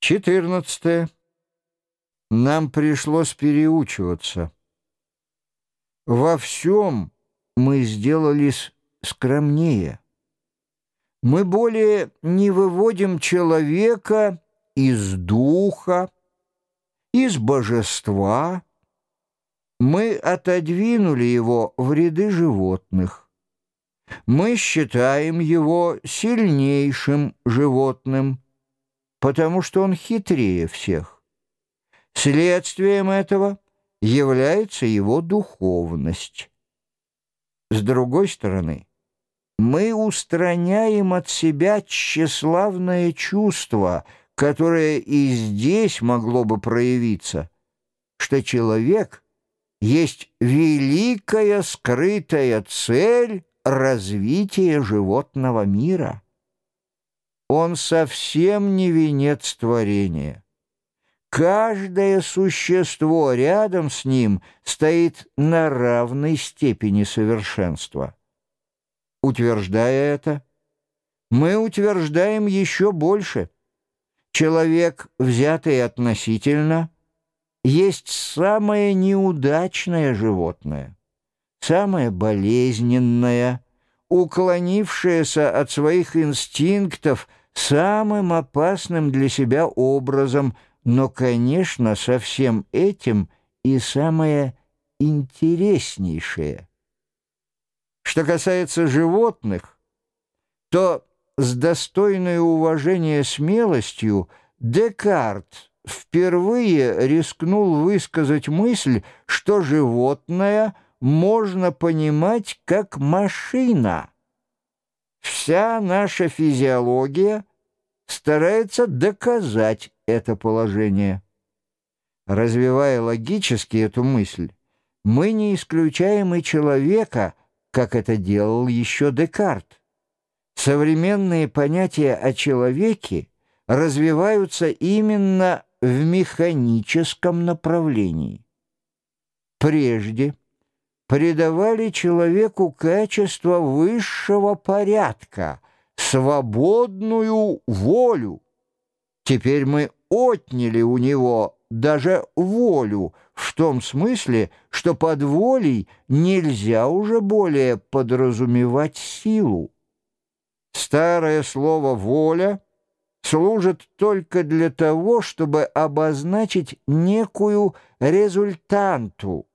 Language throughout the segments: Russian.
14. Нам пришлось переучиваться. Во всем мы сделались скромнее. Мы более не выводим человека из духа, из божества. Мы отодвинули его в ряды животных. Мы считаем его сильнейшим животным, потому что он хитрее всех. Следствием этого является его духовность. С другой стороны, мы устраняем от себя тщеславное чувство, которое и здесь могло бы проявиться, что человек есть великая скрытая цель развития животного мира. Он совсем не венец творения. Каждое существо рядом с ним стоит на равной степени совершенства. Утверждая это, мы утверждаем еще больше. Человек, взятый относительно, есть самое неудачное животное, самое болезненное, уклонившееся от своих инстинктов самым опасным для себя образом, но, конечно, со всем этим и самое интереснейшее. Что касается животных, то с достойной уважения смелостью Декарт впервые рискнул высказать мысль, что животное можно понимать как машина. Вся наша физиология старается доказать это положение. Развивая логически эту мысль, мы не исключаем и человека – как это делал еще Декарт. Современные понятия о человеке развиваются именно в механическом направлении. Прежде придавали человеку качество высшего порядка, свободную волю. Теперь мы отняли у него даже волю, в том смысле, что под волей нельзя уже более подразумевать силу. Старое слово «воля» служит только для того, чтобы обозначить некую результанту,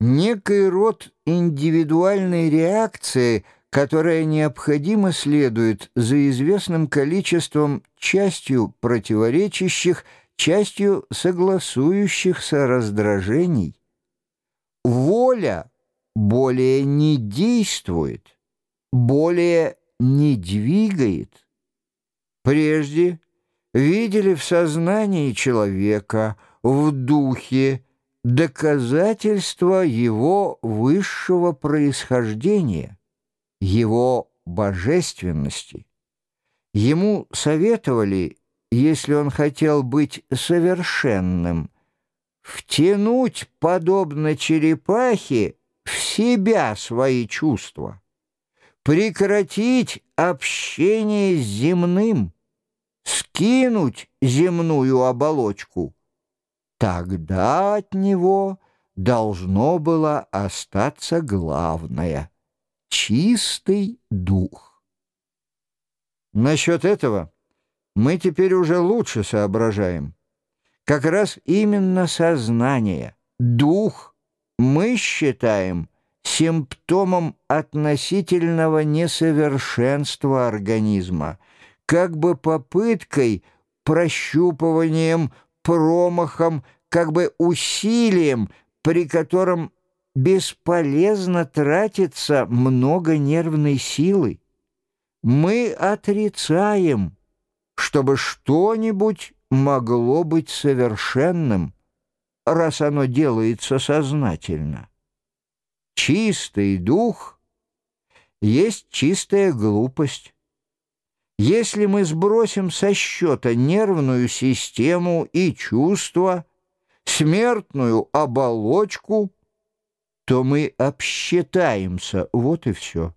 некий род индивидуальной реакции, которая необходимо следует за известным количеством частью противоречащих частью согласующихся раздражений. Воля более не действует, более не двигает. Прежде видели в сознании человека, в духе, доказательство его высшего происхождения, его божественности. Ему советовали если он хотел быть совершенным, втянуть, подобно черепахе, в себя свои чувства, прекратить общение с земным, скинуть земную оболочку. Тогда от него должно было остаться главное — чистый дух. Насчет этого — мы теперь уже лучше соображаем. Как раз именно сознание, дух мы считаем симптомом относительного несовершенства организма, как бы попыткой, прощупыванием, промахом, как бы усилием, при котором бесполезно тратится много нервной силы. Мы отрицаем, чтобы что-нибудь могло быть совершенным, раз оно делается сознательно. Чистый дух есть чистая глупость. Если мы сбросим со счета нервную систему и чувства, смертную оболочку, то мы обсчитаемся, вот и все.